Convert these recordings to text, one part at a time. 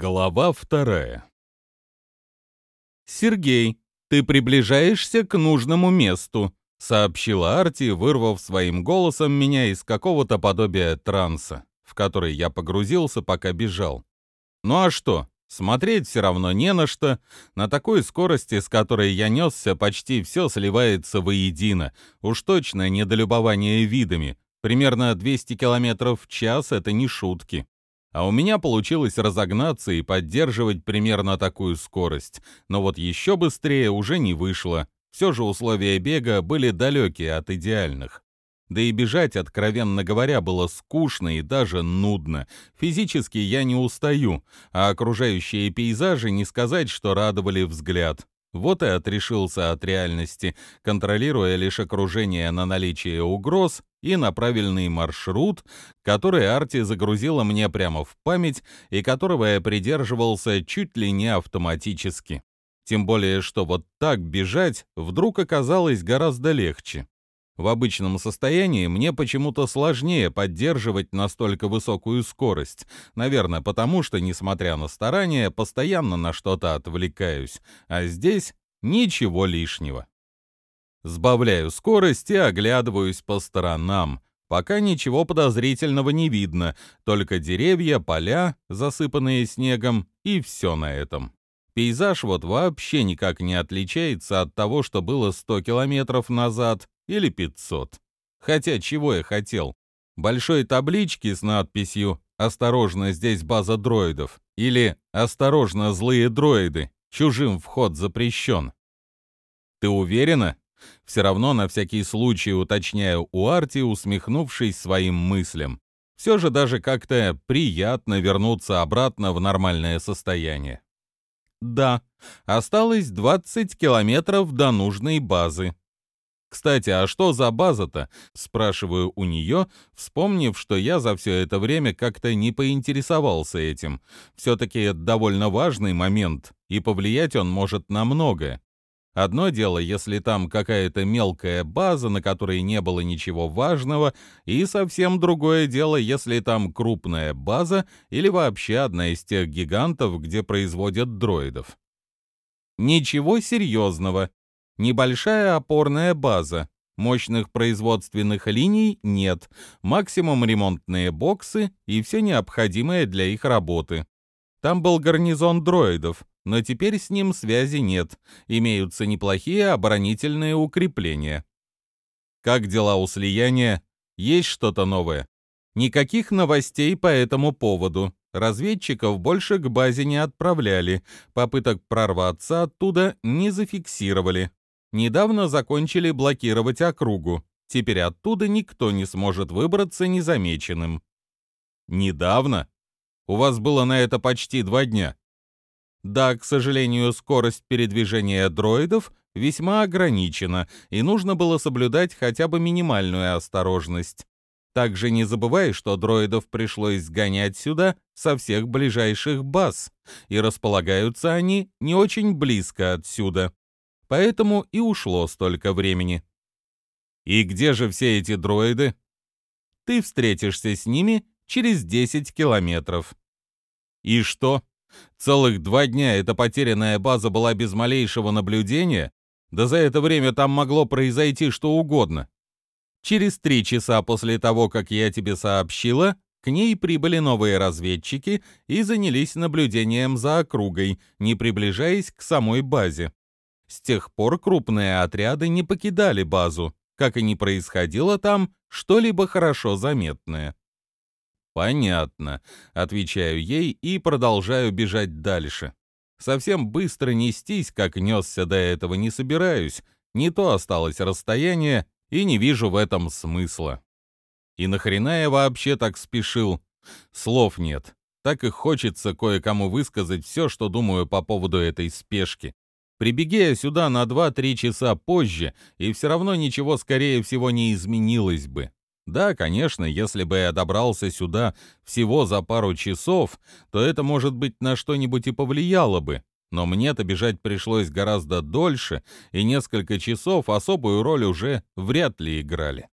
Глава вторая. «Сергей, ты приближаешься к нужному месту», — сообщила Арти, вырвав своим голосом меня из какого-то подобия транса, в который я погрузился, пока бежал. «Ну а что? Смотреть все равно не на что. На такой скорости, с которой я несся, почти все сливается воедино. Уж точно недолюбование видами. Примерно 200 км в час — это не шутки. А у меня получилось разогнаться и поддерживать примерно такую скорость. Но вот еще быстрее уже не вышло. Все же условия бега были далекие от идеальных. Да и бежать, откровенно говоря, было скучно и даже нудно. Физически я не устаю, а окружающие пейзажи не сказать, что радовали взгляд. Вот и отрешился от реальности, контролируя лишь окружение на наличие угроз и на правильный маршрут, который Арти загрузила мне прямо в память и которого я придерживался чуть ли не автоматически. Тем более, что вот так бежать вдруг оказалось гораздо легче. В обычном состоянии мне почему-то сложнее поддерживать настолько высокую скорость. Наверное, потому что, несмотря на старания, постоянно на что-то отвлекаюсь. А здесь ничего лишнего. Сбавляю скорость и оглядываюсь по сторонам. Пока ничего подозрительного не видно, только деревья, поля, засыпанные снегом, и все на этом. Пейзаж вот вообще никак не отличается от того, что было 100 километров назад или 500. Хотя чего я хотел? Большой таблички с надписью «Осторожно, здесь база дроидов» или «Осторожно, злые дроиды, чужим вход запрещен». Ты уверена? Все равно на всякий случай уточняю у Арти, усмехнувшись своим мыслям. Все же даже как-то приятно вернуться обратно в нормальное состояние. Да, осталось 20 километров до нужной базы. «Кстати, а что за база-то?» — спрашиваю у нее, вспомнив, что я за все это время как-то не поинтересовался этим. Все-таки это довольно важный момент, и повлиять он может на многое. Одно дело, если там какая-то мелкая база, на которой не было ничего важного, и совсем другое дело, если там крупная база или вообще одна из тех гигантов, где производят дроидов. Ничего серьезного, Небольшая опорная база. Мощных производственных линий нет, максимум ремонтные боксы и все необходимое для их работы. Там был гарнизон дроидов, но теперь с ним связи нет, имеются неплохие оборонительные укрепления. Как дела у слияния? Есть что-то новое? Никаких новостей по этому поводу. Разведчиков больше к базе не отправляли, попыток прорваться оттуда не зафиксировали. Недавно закончили блокировать округу. Теперь оттуда никто не сможет выбраться незамеченным. Недавно? У вас было на это почти два дня. Да, к сожалению, скорость передвижения дроидов весьма ограничена, и нужно было соблюдать хотя бы минимальную осторожность. Также не забывай, что дроидов пришлось сгонять сюда со всех ближайших баз, и располагаются они не очень близко отсюда поэтому и ушло столько времени. И где же все эти дроиды? Ты встретишься с ними через 10 километров. И что? Целых два дня эта потерянная база была без малейшего наблюдения? Да за это время там могло произойти что угодно. Через три часа после того, как я тебе сообщила, к ней прибыли новые разведчики и занялись наблюдением за округой, не приближаясь к самой базе. С тех пор крупные отряды не покидали базу, как и не происходило там что-либо хорошо заметное. «Понятно», — отвечаю ей и продолжаю бежать дальше. Совсем быстро нестись, как несся до этого, не собираюсь, не то осталось расстояние, и не вижу в этом смысла. И нахрена я вообще так спешил? Слов нет. Так и хочется кое-кому высказать все, что думаю по поводу этой спешки. Прибеги я сюда на 2-3 часа позже, и все равно ничего, скорее всего, не изменилось бы. Да, конечно, если бы я добрался сюда всего за пару часов, то это, может быть, на что-нибудь и повлияло бы. Но мне-то бежать пришлось гораздо дольше, и несколько часов особую роль уже вряд ли играли.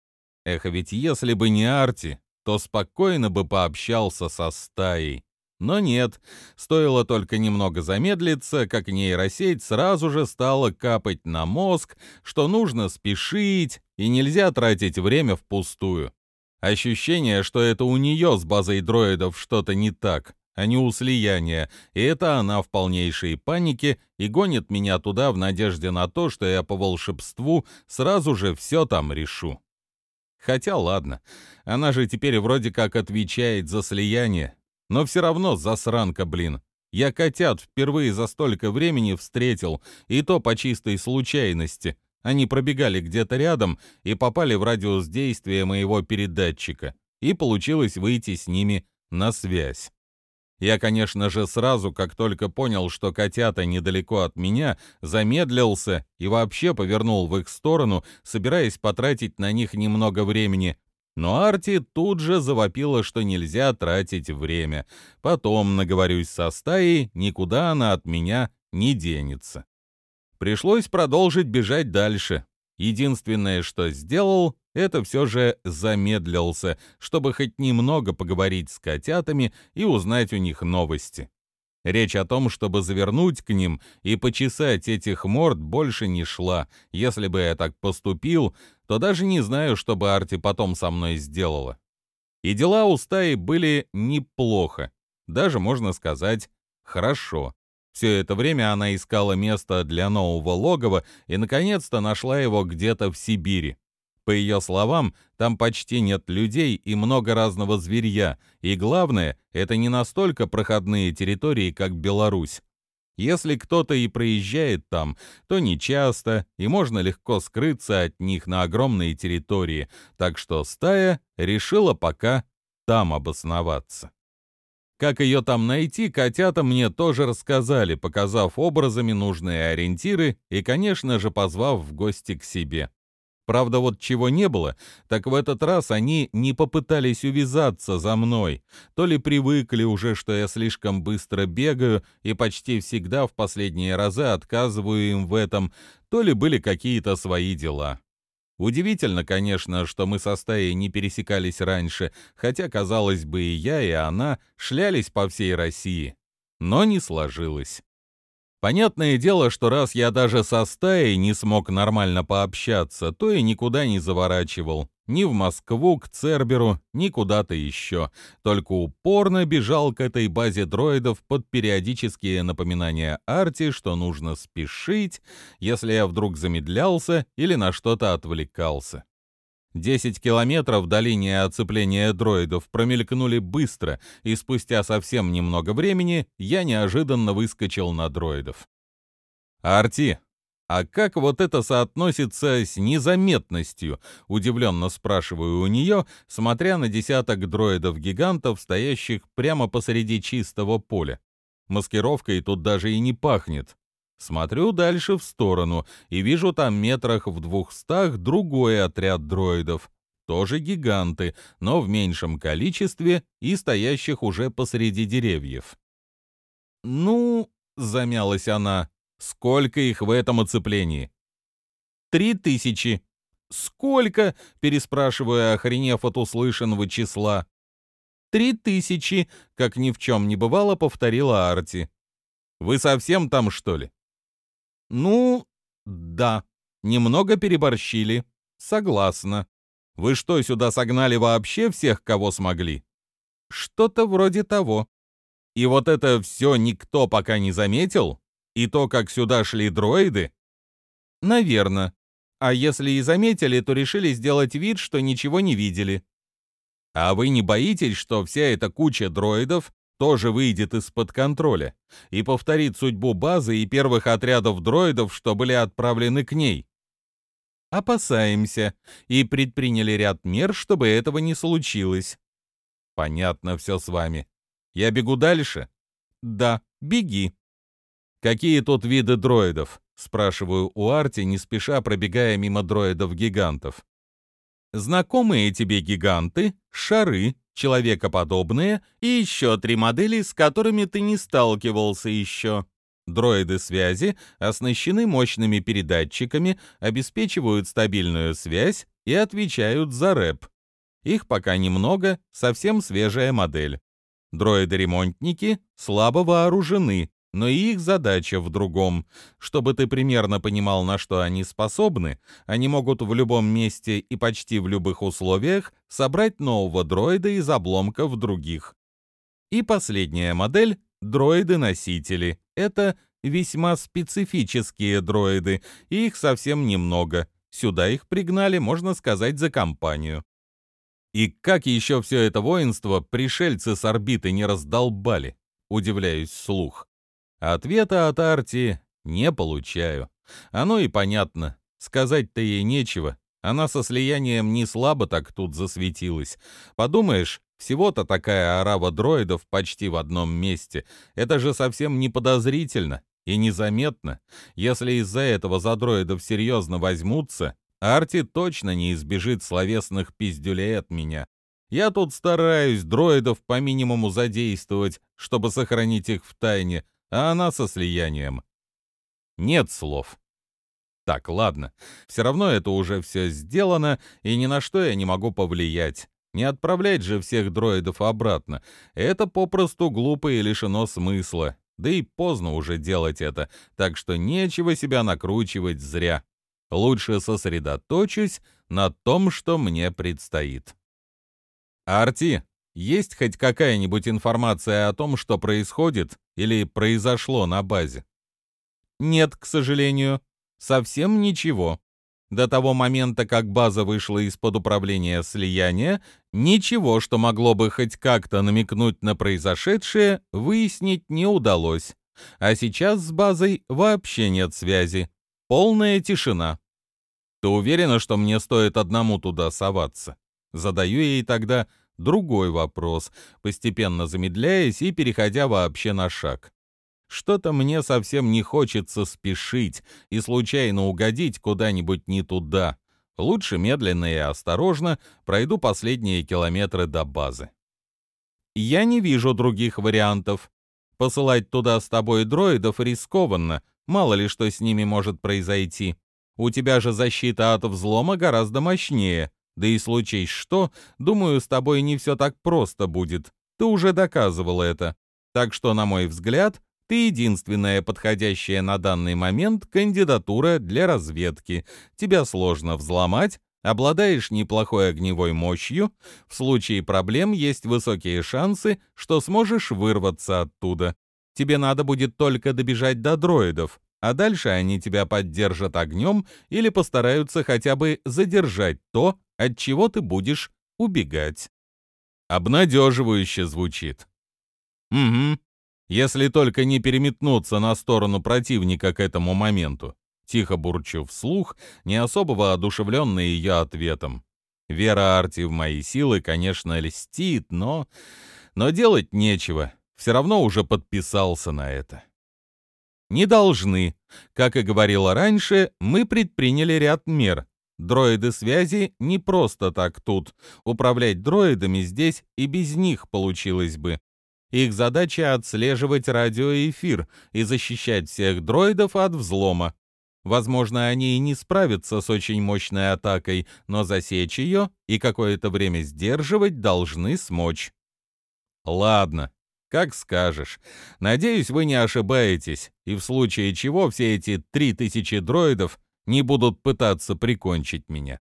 Эх, ведь если бы не Арти, то спокойно бы пообщался со стаей. Но нет, стоило только немного замедлиться, как нейросеть сразу же стала капать на мозг, что нужно спешить и нельзя тратить время впустую. Ощущение, что это у нее с базой дроидов что-то не так, а не у слияния, и это она в полнейшей панике и гонит меня туда в надежде на то, что я по волшебству сразу же все там решу. Хотя ладно, она же теперь вроде как отвечает за слияние, но все равно засранка, блин. Я котят впервые за столько времени встретил, и то по чистой случайности. Они пробегали где-то рядом и попали в радиус действия моего передатчика, и получилось выйти с ними на связь. Я, конечно же, сразу, как только понял, что котята недалеко от меня, замедлился и вообще повернул в их сторону, собираясь потратить на них немного времени, но Арти тут же завопила, что нельзя тратить время. Потом наговорюсь со стаей, никуда она от меня не денется. Пришлось продолжить бежать дальше. Единственное, что сделал, это все же замедлился, чтобы хоть немного поговорить с котятами и узнать у них новости. Речь о том, чтобы завернуть к ним и почесать этих морд, больше не шла. Если бы я так поступил, то даже не знаю, что бы Арти потом со мной сделала. И дела у стаи были неплохо. Даже, можно сказать, хорошо. Все это время она искала место для нового логова и, наконец-то, нашла его где-то в Сибири. По ее словам, там почти нет людей и много разного зверья, и главное, это не настолько проходные территории, как Беларусь. Если кто-то и проезжает там, то не часто, и можно легко скрыться от них на огромной территории, так что стая решила пока там обосноваться. Как ее там найти, котята мне тоже рассказали, показав образами нужные ориентиры и, конечно же, позвав в гости к себе. Правда, вот чего не было, так в этот раз они не попытались увязаться за мной. То ли привыкли уже, что я слишком быстро бегаю и почти всегда в последние разы отказываю им в этом, то ли были какие-то свои дела. Удивительно, конечно, что мы со стаей не пересекались раньше, хотя, казалось бы, и я, и она шлялись по всей России. Но не сложилось. Понятное дело, что раз я даже со стаей не смог нормально пообщаться, то и никуда не заворачивал. Ни в Москву, к Церберу, ни куда-то еще. Только упорно бежал к этой базе дроидов под периодические напоминания Арти, что нужно спешить, если я вдруг замедлялся или на что-то отвлекался. Десять километров до линии оцепления дроидов промелькнули быстро, и спустя совсем немного времени я неожиданно выскочил на дроидов. «Арти, а как вот это соотносится с незаметностью?» — удивленно спрашиваю у нее, смотря на десяток дроидов-гигантов, стоящих прямо посреди чистого поля. Маскировкой тут даже и не пахнет. Смотрю дальше в сторону и вижу там метрах в двухстах другой отряд дроидов. Тоже гиганты, но в меньшем количестве и стоящих уже посреди деревьев. «Ну...» — замялась она. «Сколько их в этом оцеплении?» «Три тысячи». «Сколько?» — переспрашиваю, охренев от услышанного числа. «Три тысячи», — как ни в чем не бывало, повторила Арти. «Вы совсем там, что ли?» Ну, да, немного переборщили. Согласна. Вы что, сюда согнали вообще всех, кого смогли? Что-то вроде того. И вот это все никто пока не заметил? И то, как сюда шли дроиды? Наверно. А если и заметили, то решили сделать вид, что ничего не видели. А вы не боитесь, что вся эта куча дроидов тоже выйдет из-под контроля и повторит судьбу базы и первых отрядов дроидов, что были отправлены к ней. Опасаемся и предприняли ряд мер, чтобы этого не случилось. Понятно все с вами. Я бегу дальше? Да, беги. Какие тут виды дроидов? Спрашиваю у Арти, не спеша пробегая мимо дроидов-гигантов. Знакомые тебе гиганты, шары, человекоподобные и еще три модели, с которыми ты не сталкивался еще. Дроиды связи оснащены мощными передатчиками, обеспечивают стабильную связь и отвечают за рэп. Их пока немного, совсем свежая модель. Дроиды-ремонтники слабо вооружены, но и их задача в другом. Чтобы ты примерно понимал, на что они способны, они могут в любом месте и почти в любых условиях собрать нового дроида из обломков других. И последняя модель — дроиды-носители. Это весьма специфические дроиды, и их совсем немного. Сюда их пригнали, можно сказать, за компанию. И как еще все это воинство пришельцы с орбиты не раздолбали? Удивляюсь слух. Ответа от Арти не получаю. Оно и понятно. Сказать-то ей нечего. Она со слиянием не слабо так тут засветилась. Подумаешь, всего-то такая орава дроидов почти в одном месте. Это же совсем не подозрительно и незаметно. Если из-за этого за дроидов серьезно возьмутся, Арти точно не избежит словесных пиздюлей от меня. Я тут стараюсь дроидов по минимуму задействовать, чтобы сохранить их в тайне, а она со слиянием. Нет слов. Так, ладно. Все равно это уже все сделано, и ни на что я не могу повлиять. Не отправлять же всех дроидов обратно. Это попросту глупо и лишено смысла. Да и поздно уже делать это, так что нечего себя накручивать зря. Лучше сосредоточусь на том, что мне предстоит. Арти, есть хоть какая-нибудь информация о том, что происходит или произошло на базе? Нет, к сожалению, совсем ничего. До того момента, как база вышла из-под управления слияния, ничего, что могло бы хоть как-то намекнуть на произошедшее, выяснить не удалось. А сейчас с базой вообще нет связи. Полная тишина. Ты уверена, что мне стоит одному туда соваться? Задаю ей тогда другой вопрос, постепенно замедляясь и переходя вообще на шаг. Что-то мне совсем не хочется спешить и случайно угодить куда-нибудь не туда. Лучше медленно и осторожно пройду последние километры до базы. Я не вижу других вариантов. Посылать туда с тобой дроидов рискованно, мало ли что с ними может произойти. У тебя же защита от взлома гораздо мощнее. Да и случись что, думаю, с тобой не все так просто будет. Ты уже доказывал это. Так что, на мой взгляд, ты единственная подходящая на данный момент кандидатура для разведки. Тебя сложно взломать, обладаешь неплохой огневой мощью, в случае проблем есть высокие шансы, что сможешь вырваться оттуда. Тебе надо будет только добежать до дроидов, а дальше они тебя поддержат огнем или постараются хотя бы задержать то, от чего ты будешь убегать. Обнадеживающе звучит. Угу. Если только не переметнуться на сторону противника к этому моменту. Тихо бурчу вслух, не особо воодушевленный ее ответом. Вера Арти в мои силы, конечно, льстит, но... Но делать нечего. Все равно уже подписался на это. Не должны. Как и говорила раньше, мы предприняли ряд мер, Дроиды связи не просто так тут. Управлять дроидами здесь и без них получилось бы. Их задача отслеживать радиоэфир и защищать всех дроидов от взлома. Возможно, они и не справятся с очень мощной атакой, но засечь ее и какое-то время сдерживать должны смочь. Ладно, как скажешь. Надеюсь, вы не ошибаетесь, и в случае чего все эти три тысячи дроидов не будут пытаться прикончить меня.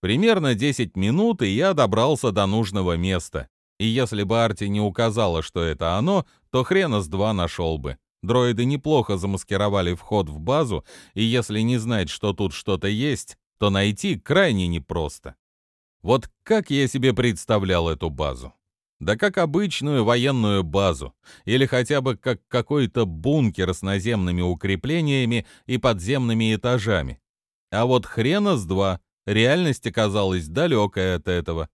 Примерно 10 минут, и я добрался до нужного места. И если бы Арти не указала, что это оно, то хрена с два нашел бы. Дроиды неплохо замаскировали вход в базу, и если не знать, что тут что-то есть, то найти крайне непросто. Вот как я себе представлял эту базу? Да как обычную военную базу, или хотя бы как какой-то бункер с наземными укреплениями и подземными этажами. А вот хрена с два, реальность оказалась далекая от этого.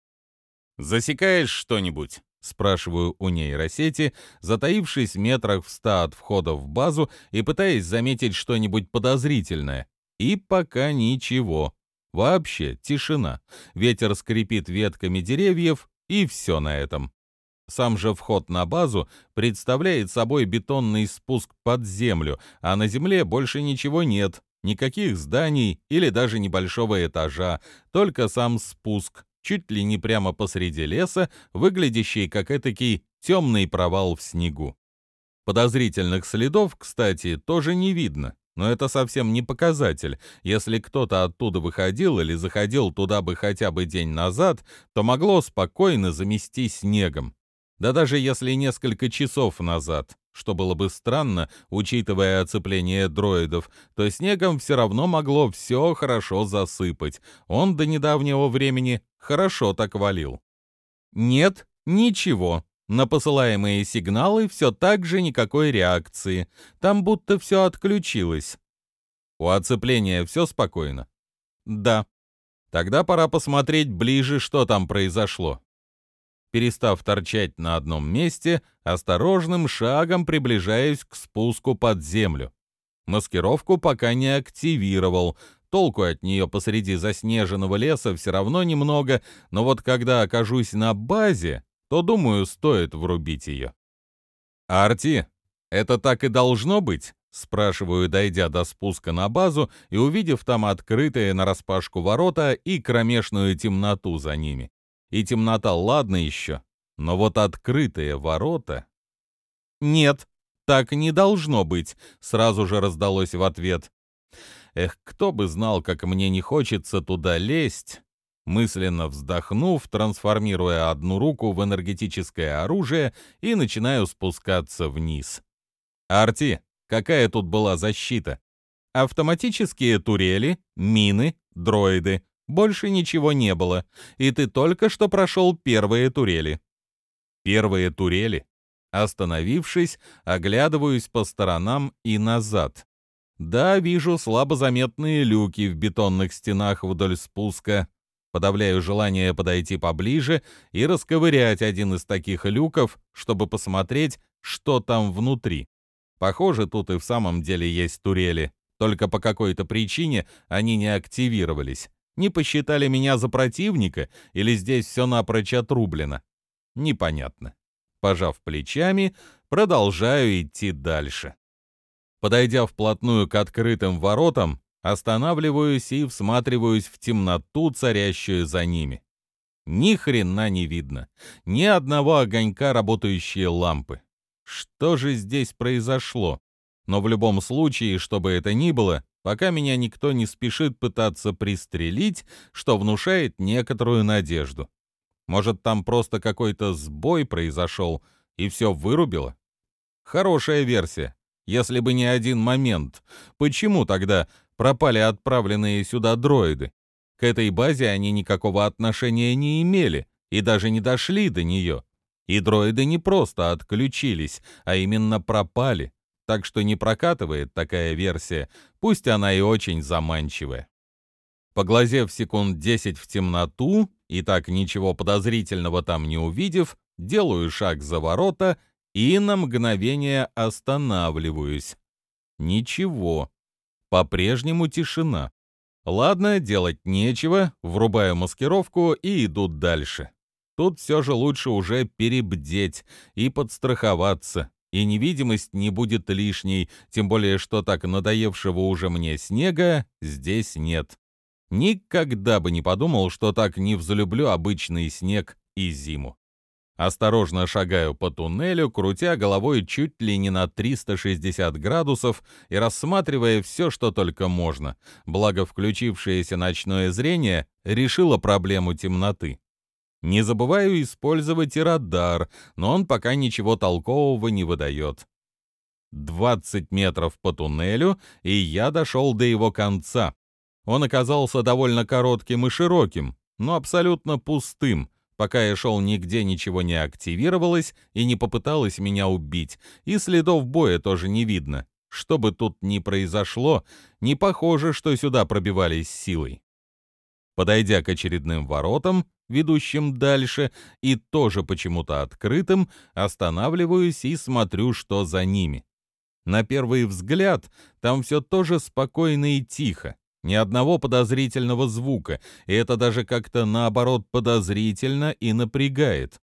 «Засекаешь что-нибудь?» — спрашиваю у нейросети, затаившись метрах в ста от входа в базу и пытаясь заметить что-нибудь подозрительное. И пока ничего. Вообще тишина. Ветер скрипит ветками деревьев, и все на этом. Сам же вход на базу представляет собой бетонный спуск под землю, а на земле больше ничего нет, никаких зданий или даже небольшого этажа, только сам спуск, чуть ли не прямо посреди леса, выглядящий как этакий темный провал в снегу. Подозрительных следов, кстати, тоже не видно, но это совсем не показатель. Если кто-то оттуда выходил или заходил туда бы хотя бы день назад, то могло спокойно замести снегом. Да даже если несколько часов назад, что было бы странно, учитывая оцепление дроидов, то снегом все равно могло все хорошо засыпать. Он до недавнего времени хорошо так валил. Нет, ничего. На посылаемые сигналы все так же никакой реакции. Там будто все отключилось. У оцепления все спокойно? Да. Тогда пора посмотреть ближе, что там произошло. Перестав торчать на одном месте, осторожным шагом приближаюсь к спуску под землю. Маскировку пока не активировал, толку от нее посреди заснеженного леса все равно немного, но вот когда окажусь на базе, то, думаю, стоит врубить ее. «Арти, это так и должно быть?» — спрашиваю, дойдя до спуска на базу и увидев там открытые нараспашку ворота и кромешную темноту за ними. И темнота, ладно еще, но вот открытые ворота... «Нет, так не должно быть», — сразу же раздалось в ответ. Эх, кто бы знал, как мне не хочется туда лезть, Мысленно вздохнув, трансформируя одну руку в энергетическое оружие и начинаю спускаться вниз. «Арти, какая тут была защита?» «Автоматические турели, мины, дроиды. Больше ничего не было. И ты только что прошел первые турели». «Первые турели?» Остановившись, оглядываюсь по сторонам и назад. Да, вижу слабо заметные люки в бетонных стенах вдоль спуска, Подавляю желание подойти поближе и расковырять один из таких люков, чтобы посмотреть, что там внутри. Похоже, тут и в самом деле есть турели, только по какой-то причине они не активировались. Не посчитали меня за противника или здесь все напрочь отрублено? Непонятно. Пожав плечами, продолжаю идти дальше. Подойдя вплотную к открытым воротам, Останавливаюсь и всматриваюсь в темноту, царящую за ними. Ни хрена не видно, ни одного огонька работающей лампы. Что же здесь произошло? Но в любом случае, что бы это ни было, пока меня никто не спешит пытаться пристрелить, что внушает некоторую надежду. Может, там просто какой-то сбой произошел и все вырубило? Хорошая версия. Если бы не один момент. Почему тогда пропали отправленные сюда дроиды. К этой базе они никакого отношения не имели и даже не дошли до нее. И дроиды не просто отключились, а именно пропали. Так что не прокатывает такая версия, пусть она и очень заманчивая. Поглазев секунд 10 в темноту и так ничего подозрительного там не увидев, делаю шаг за ворота и на мгновение останавливаюсь. Ничего. По-прежнему тишина. Ладно, делать нечего, врубаю маскировку и иду дальше. Тут все же лучше уже перебдеть и подстраховаться, и невидимость не будет лишней, тем более что так надоевшего уже мне снега здесь нет. Никогда бы не подумал, что так не взлюблю обычный снег и зиму. Осторожно шагаю по туннелю, крутя головой чуть ли не на 360 градусов и рассматривая все, что только можно. Благо, включившееся ночное зрение решило проблему темноты. Не забываю использовать и радар, но он пока ничего толкового не выдает. 20 метров по туннелю, и я дошел до его конца. Он оказался довольно коротким и широким, но абсолютно пустым, Пока я шел, нигде ничего не активировалось и не попыталось меня убить, и следов боя тоже не видно. Что бы тут ни произошло, не похоже, что сюда пробивались силой. Подойдя к очередным воротам, ведущим дальше, и тоже почему-то открытым, останавливаюсь и смотрю, что за ними. На первый взгляд там все тоже спокойно и тихо. Ни одного подозрительного звука, и это даже как-то наоборот подозрительно и напрягает.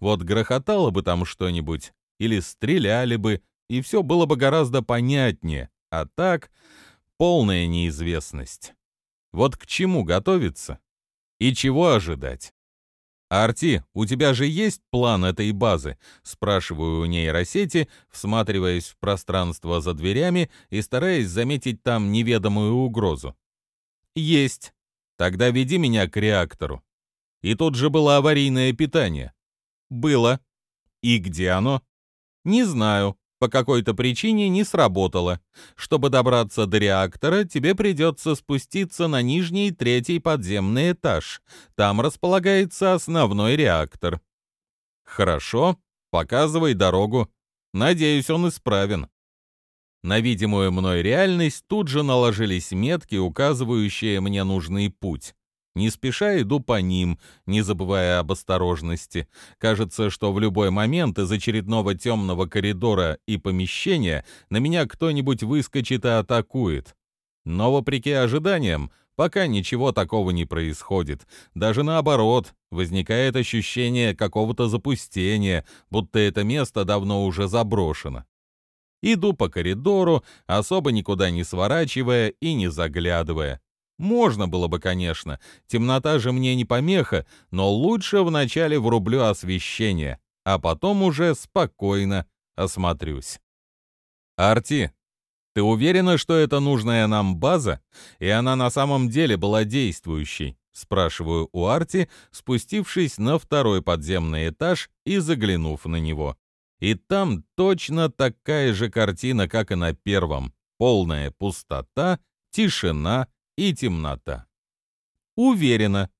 Вот грохотало бы там что-нибудь, или стреляли бы, и все было бы гораздо понятнее, а так полная неизвестность. Вот к чему готовиться и чего ожидать. «Арти, у тебя же есть план этой базы?» — спрашиваю у нейросети, всматриваясь в пространство за дверями и стараясь заметить там неведомую угрозу. «Есть. Тогда веди меня к реактору». И тут же было аварийное питание. «Было. И где оно?» «Не знаю по какой-то причине не сработало. Чтобы добраться до реактора, тебе придется спуститься на нижний третий подземный этаж. Там располагается основной реактор. Хорошо, показывай дорогу. Надеюсь, он исправен. На видимую мной реальность тут же наложились метки, указывающие мне нужный путь. Не спеша иду по ним, не забывая об осторожности. Кажется, что в любой момент из очередного темного коридора и помещения на меня кто-нибудь выскочит и атакует. Но, вопреки ожиданиям, пока ничего такого не происходит. Даже наоборот, возникает ощущение какого-то запустения, будто это место давно уже заброшено. Иду по коридору, особо никуда не сворачивая и не заглядывая. Можно было бы, конечно. Темнота же мне не помеха, но лучше вначале врублю освещение, а потом уже спокойно осмотрюсь. Арти, ты уверена, что это нужная нам база, и она на самом деле была действующей? Спрашиваю у Арти, спустившись на второй подземный этаж и заглянув на него. И там точно такая же картина, как и на первом. Полная пустота, тишина и темнота. Уверена.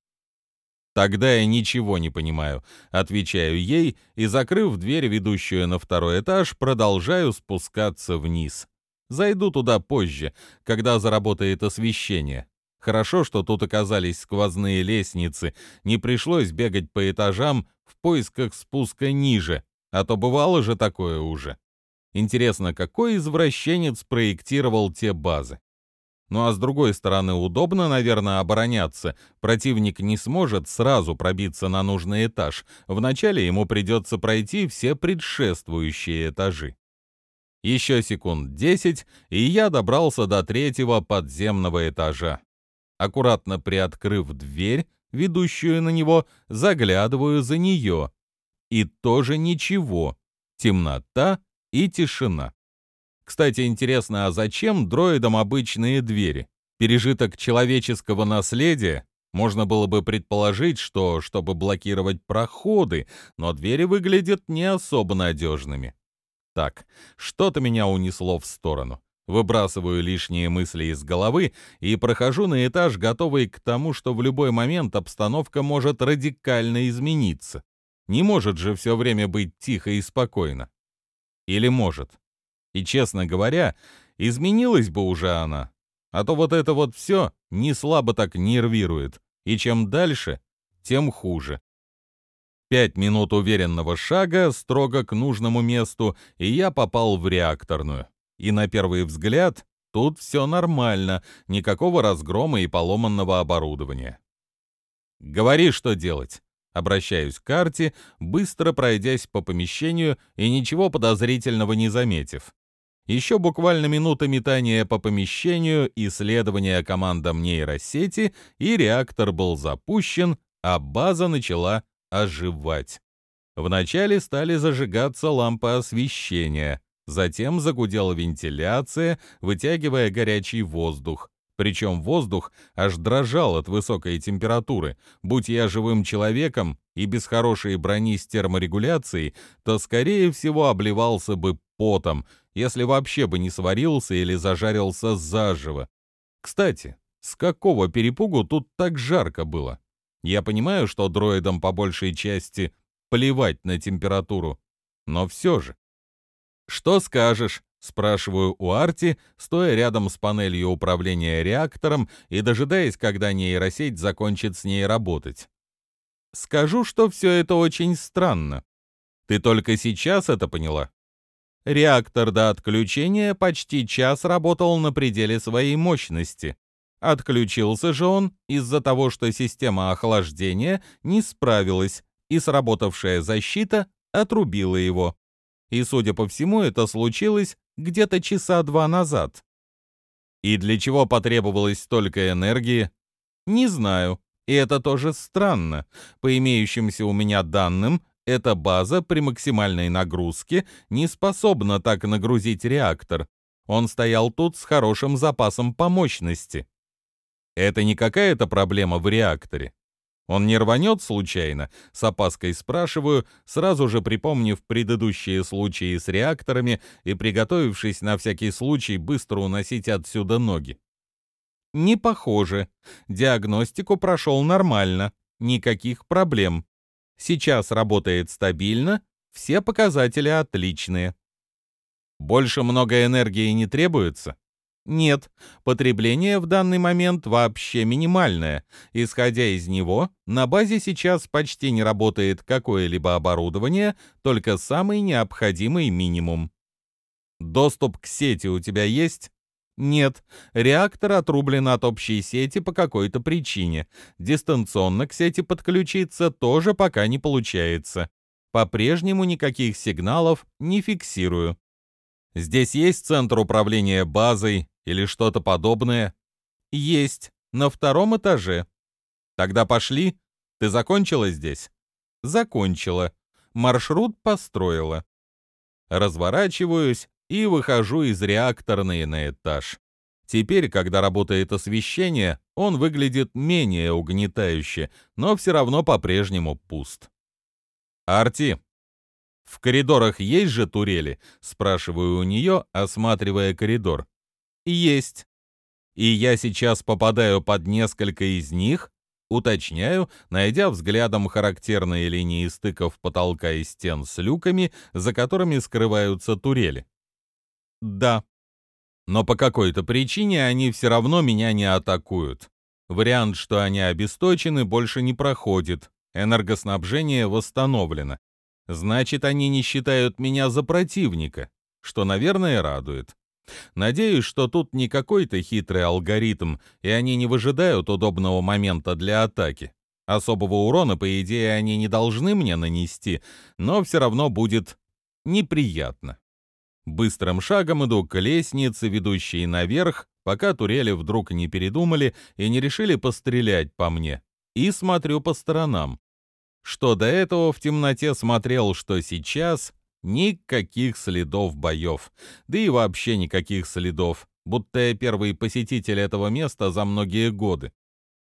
Тогда я ничего не понимаю, отвечаю ей и, закрыв дверь, ведущую на второй этаж, продолжаю спускаться вниз. Зайду туда позже, когда заработает освещение. Хорошо, что тут оказались сквозные лестницы, не пришлось бегать по этажам в поисках спуска ниже, а то бывало же такое уже. Интересно, какой извращенец проектировал те базы? Ну а с другой стороны, удобно, наверное, обороняться. Противник не сможет сразу пробиться на нужный этаж. Вначале ему придется пройти все предшествующие этажи. Еще секунд десять, и я добрался до третьего подземного этажа. Аккуратно приоткрыв дверь, ведущую на него, заглядываю за нее. И тоже ничего. Темнота и тишина. Кстати, интересно, а зачем дроидам обычные двери? Пережиток человеческого наследия? Можно было бы предположить, что чтобы блокировать проходы, но двери выглядят не особо надежными. Так, что-то меня унесло в сторону. Выбрасываю лишние мысли из головы и прохожу на этаж, готовый к тому, что в любой момент обстановка может радикально измениться. Не может же все время быть тихо и спокойно. Или может? И, честно говоря, изменилась бы уже она. А то вот это вот все не слабо так нервирует. И чем дальше, тем хуже. Пять минут уверенного шага строго к нужному месту, и я попал в реакторную. И на первый взгляд тут все нормально, никакого разгрома и поломанного оборудования. Говори, что делать. Обращаюсь к карте, быстро пройдясь по помещению и ничего подозрительного не заметив. Еще буквально минута метания по помещению, исследования командам нейросети, и реактор был запущен, а база начала оживать. Вначале стали зажигаться лампы освещения, затем загудела вентиляция, вытягивая горячий воздух. Причем воздух аж дрожал от высокой температуры. Будь я живым человеком и без хорошей брони с терморегуляцией, то, скорее всего, обливался бы потом, если вообще бы не сварился или зажарился заживо. Кстати, с какого перепугу тут так жарко было? Я понимаю, что дроидам по большей части плевать на температуру, но все же. «Что скажешь?» — спрашиваю у Арти, стоя рядом с панелью управления реактором и дожидаясь, когда нейросеть закончит с ней работать. «Скажу, что все это очень странно. Ты только сейчас это поняла?» Реактор до отключения почти час работал на пределе своей мощности. Отключился же он из-за того, что система охлаждения не справилась, и сработавшая защита отрубила его и, судя по всему, это случилось где-то часа два назад. И для чего потребовалось столько энергии? Не знаю. И это тоже странно. По имеющимся у меня данным, эта база при максимальной нагрузке не способна так нагрузить реактор. Он стоял тут с хорошим запасом по мощности. Это не какая-то проблема в реакторе. Он не рванет случайно? С опаской спрашиваю, сразу же припомнив предыдущие случаи с реакторами и приготовившись на всякий случай быстро уносить отсюда ноги. Не похоже. Диагностику прошел нормально. Никаких проблем. Сейчас работает стабильно, все показатели отличные. Больше много энергии не требуется? Нет, потребление в данный момент вообще минимальное. Исходя из него, на базе сейчас почти не работает какое-либо оборудование, только самый необходимый минимум. Доступ к сети у тебя есть? Нет, реактор отрублен от общей сети по какой-то причине. Дистанционно к сети подключиться тоже пока не получается. По-прежнему никаких сигналов не фиксирую. Здесь есть центр управления базой или что-то подобное? Есть, на втором этаже. Тогда пошли. Ты закончила здесь? Закончила. Маршрут построила. Разворачиваюсь и выхожу из реакторной на этаж. Теперь, когда работает освещение, он выглядит менее угнетающе, но все равно по-прежнему пуст. «Арти, в коридорах есть же турели?» — спрашиваю у нее, осматривая коридор. «Есть. И я сейчас попадаю под несколько из них?» Уточняю, найдя взглядом характерные линии стыков потолка и стен с люками, за которыми скрываются турели. Да. Но по какой-то причине они все равно меня не атакуют. Вариант, что они обесточены, больше не проходит. Энергоснабжение восстановлено. Значит, они не считают меня за противника, что, наверное, радует. Надеюсь, что тут не какой-то хитрый алгоритм, и они не выжидают удобного момента для атаки. Особого урона, по идее, они не должны мне нанести, но все равно будет неприятно. Быстрым шагом иду к лестнице, ведущей наверх, пока турели вдруг не передумали и не решили пострелять по мне. И смотрю по сторонам. Что до этого в темноте смотрел, что сейчас никаких следов боев. Да и вообще никаких следов, будто я первый посетитель этого места за многие годы.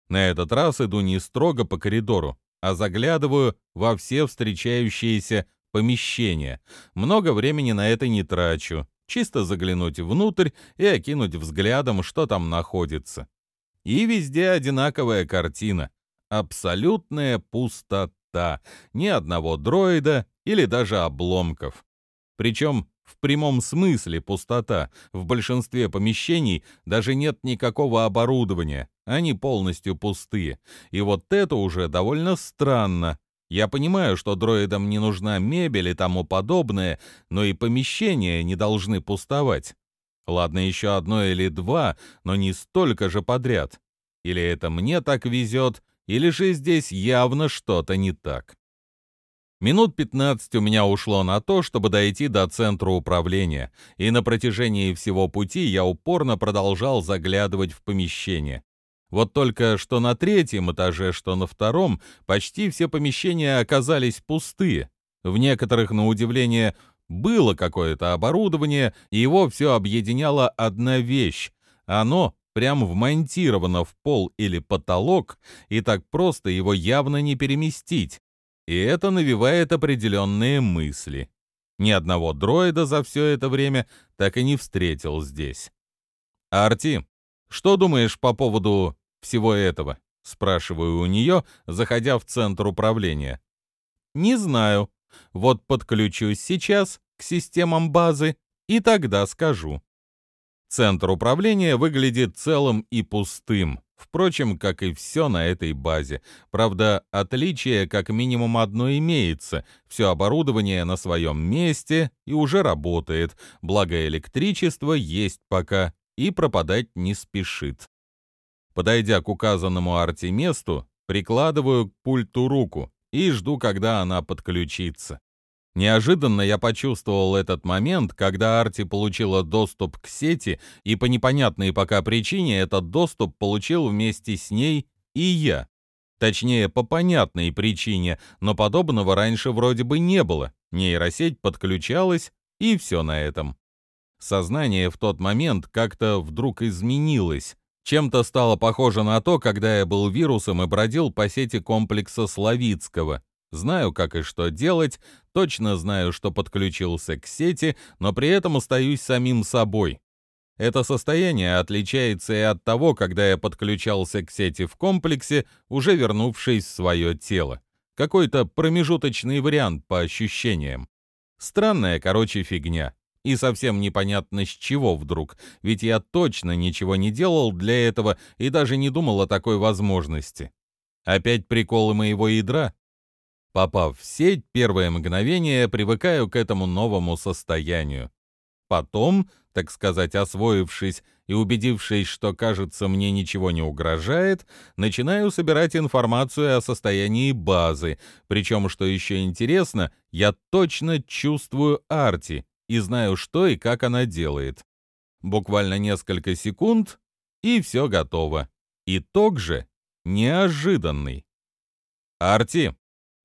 На этот раз иду не строго по коридору, а заглядываю во все встречающиеся помещение. Много времени на это не трачу. Чисто заглянуть внутрь и окинуть взглядом, что там находится. И везде одинаковая картина. Абсолютная пустота. Ни одного дроида или даже обломков. Причем в прямом смысле пустота. В большинстве помещений даже нет никакого оборудования. Они полностью пустые. И вот это уже довольно странно. Я понимаю, что дроидам не нужна мебель и тому подобное, но и помещения не должны пустовать. Ладно, еще одно или два, но не столько же подряд. Или это мне так везет, или же здесь явно что-то не так. Минут 15 у меня ушло на то, чтобы дойти до центра управления, и на протяжении всего пути я упорно продолжал заглядывать в помещение. Вот только что на третьем этаже, что на втором, почти все помещения оказались пустые. В некоторых, на удивление, было какое-то оборудование, и его все объединяла одна вещь. Оно прям вмонтировано в пол или потолок, и так просто его явно не переместить. И это навевает определенные мысли. Ни одного дроида за все это время так и не встретил здесь. «Арти, что думаешь по поводу всего этого? Спрашиваю у нее, заходя в центр управления. Не знаю. Вот подключусь сейчас к системам базы и тогда скажу. Центр управления выглядит целым и пустым, впрочем, как и все на этой базе. Правда, отличие как минимум одно имеется. Все оборудование на своем месте и уже работает, благо электричество есть пока и пропадать не спешит. Подойдя к указанному Арти месту, прикладываю к пульту руку и жду, когда она подключится. Неожиданно я почувствовал этот момент, когда Арти получила доступ к сети, и по непонятной пока причине этот доступ получил вместе с ней и я. Точнее, по понятной причине, но подобного раньше вроде бы не было. Нейросеть подключалась, и все на этом. Сознание в тот момент как-то вдруг изменилось. Чем-то стало похоже на то, когда я был вирусом и бродил по сети комплекса Славицкого. Знаю, как и что делать, точно знаю, что подключился к сети, но при этом остаюсь самим собой. Это состояние отличается и от того, когда я подключался к сети в комплексе, уже вернувшись в свое тело. Какой-то промежуточный вариант по ощущениям. Странная, короче, фигня. И совсем непонятно с чего вдруг, ведь я точно ничего не делал для этого и даже не думал о такой возможности. Опять приколы моего ядра? Попав в сеть, первое мгновение привыкаю к этому новому состоянию. Потом, так сказать, освоившись и убедившись, что, кажется, мне ничего не угрожает, начинаю собирать информацию о состоянии базы, причем, что еще интересно, я точно чувствую Арти и знаю, что и как она делает. Буквально несколько секунд, и все готово. Итог же неожиданный. Арти,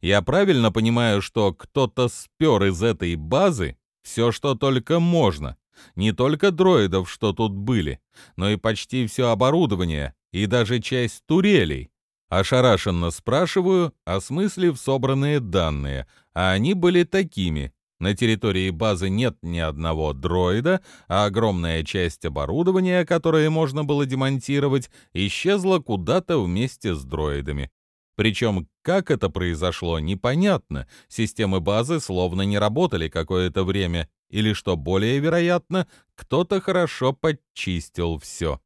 я правильно понимаю, что кто-то спер из этой базы все, что только можно. Не только дроидов, что тут были, но и почти все оборудование, и даже часть турелей. Ошарашенно спрашиваю, осмыслив собранные данные, а они были такими. На территории базы нет ни одного дроида, а огромная часть оборудования, которое можно было демонтировать, исчезла куда-то вместе с дроидами. Причем, как это произошло, непонятно. Системы базы словно не работали какое-то время, или, что более вероятно, кто-то хорошо подчистил все.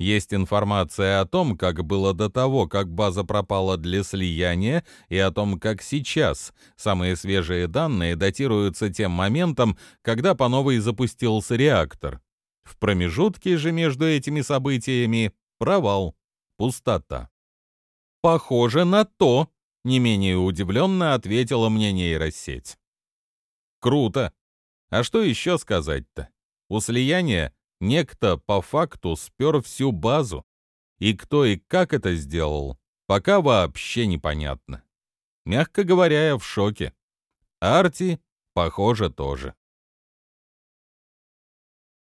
Есть информация о том, как было до того, как база пропала для слияния, и о том, как сейчас. Самые свежие данные датируются тем моментом, когда по новой запустился реактор. В промежутке же между этими событиями провал, пустота. «Похоже на то», — не менее удивленно ответила мне нейросеть. «Круто. А что еще сказать-то? У слияния некто по факту спер всю базу. И кто и как это сделал, пока вообще непонятно. Мягко говоря, я в шоке. Арти, похоже, тоже.